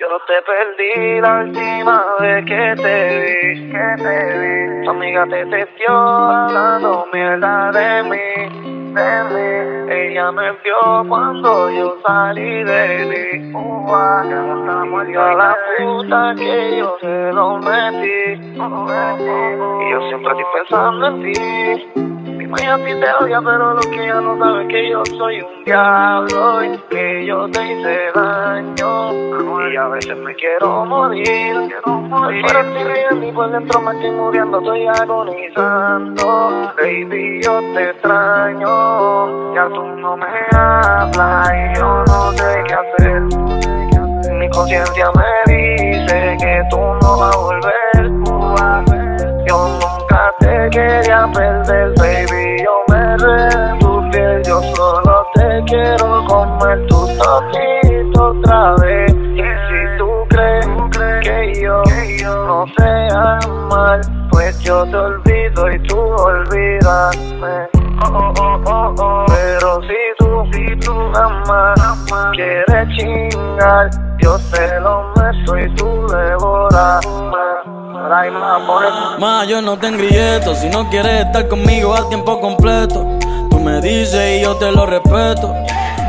Yo te perdí la última vez que te vi, que te vi. Tu amiga te testió hablando mierda de mí, de mí. Ella me vio cuando yo salí de ti. Uva, y a la puta que yo se lo metí. Y yo siempre estoy pensando en ti. Mi a ti te odia, pero lo que ella no sabe es que yo soy un diablo y que yo te hice daño. Y a veces me quiero morir, quiero morir. Pero estoy riendo y por dentro me estoy muriendo, estoy agonizando. Baby, yo te extraño. Ya tú no me hablas y yo no sé qué hacer. Mi conciencia me dice que tú no vas a volver. Yo nunca te quería perder, comer tu tocito otra vez. Y si tú crees que yo no sé amar, pues yo te olvido y tú olvídame. Oh, oh, oh, Pero si tú, si tú amas, quieres chingar, yo te lo meto y tú devoras. Ma, yo no te engrilleto si no quieres estar conmigo a tiempo completo. Tú me dices y yo te lo respeto.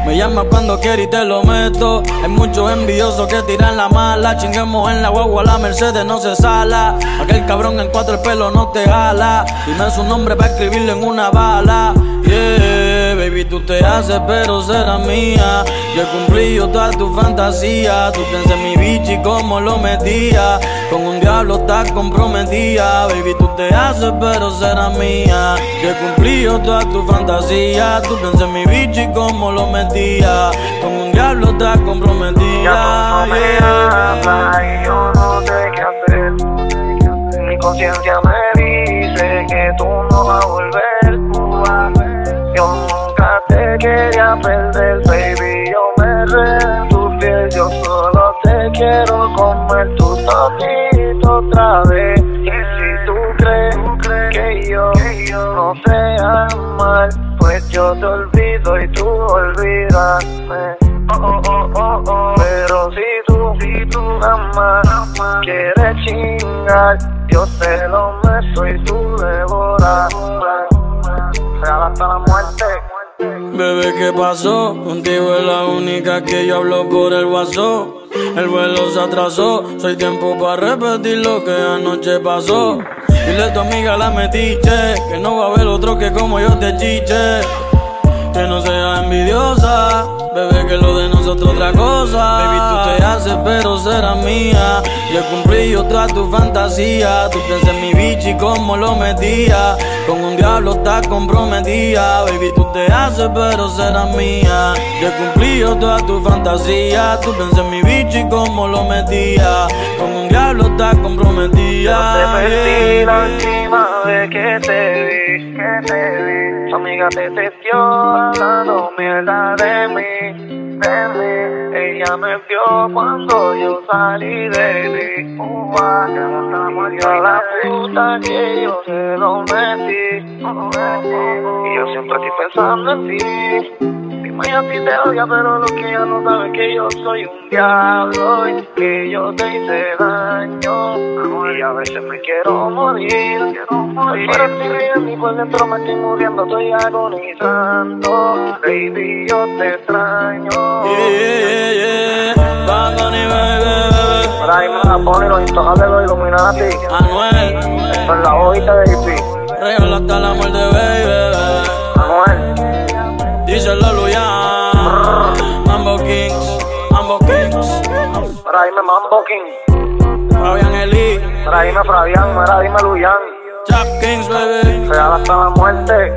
Me llama cuando quieres y te lo meto. Hay muchos envidiosos que tiran la mala. Chinguemos en la guagua, la Mercedes no se sala. Aquel cabrón en cuatro el pelo no te jala. Dime su nombre para escribirlo en una bala. Yeah, baby, tú te haces, pero será mía. Yo he cumplido toda tu fantasía. Tú piensas en mi bicho y cómo lo metía. Con un diablo estás comprometida. Baby, te haces, pero será mía. Yo he cumplido toda tu fantasía. Tú piensas en mi bicho y cómo lo metía. Con un diablo estás comprometida. Ya no me y yo no sé qué hacer. Mi conciencia me dice que tú no vas a volver. Yo nunca te quería perder, baby. Yo me re. Yo solo te quiero comer tu tocito otra vez. Crees que yo no sé amar, pues yo te olvido y tú olvídame. Oh, oh, oh, Pero si tú, si tú amas, quieres chingar, yo te lo meto y tú devoras hasta la muerte. Bebé, ¿qué pasó? Contigo es la única que yo hablo por el WhatsApp. El vuelo se atrasó, soy tiempo para repetir lo que anoche pasó. Dile a tu amiga la metiche, que no va a haber otro que como yo te chiche. Que no sea envidiosa, bebé, que lo de nosotros otra cosa. Baby, tú te haces, pero será mía. Yo cumplí otra tu fantasía. Tú piensas en mi bicho y cómo lo metía. Con un diablo estás comprometida. Baby, tú te haces, pero será mía. Yo cumplí toda tu fantasía. Tú piensas en mi bicho y cómo lo metía. Con un diablo estás comprometida. Yo te perdí la última vez que te vi, que te vi. Amiga te testió hablando mierda de mí, de mí. Ella me vio cuando yo salí de ti. Uva, que a la puta que yo se lo metí. Y yo siempre estoy pensando en ti. Y a ti te odia, pero lo que ella no sabe es que yo soy un diablo y que yo te hice daño. Y a veces me quiero morir, quiero morir. Pero estoy riendo y por dentro me estoy muriendo, estoy agonizando. Baby, yo te extraño. Yeah, yeah, yeah. Bangoni, baby. Por ahí me la pone los intonables de los Illuminati. Anuel. Con la hojita de hippie. Regala hasta la muerte, baby. Por ahí me Mambo King. Fabián Eli. Por ahí me Fabián, mira, dime Luyan. Chap Kings, baby. Real hasta la muerte.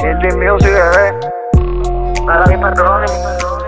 Indie Music, bebé. Mira, dime Ronnie.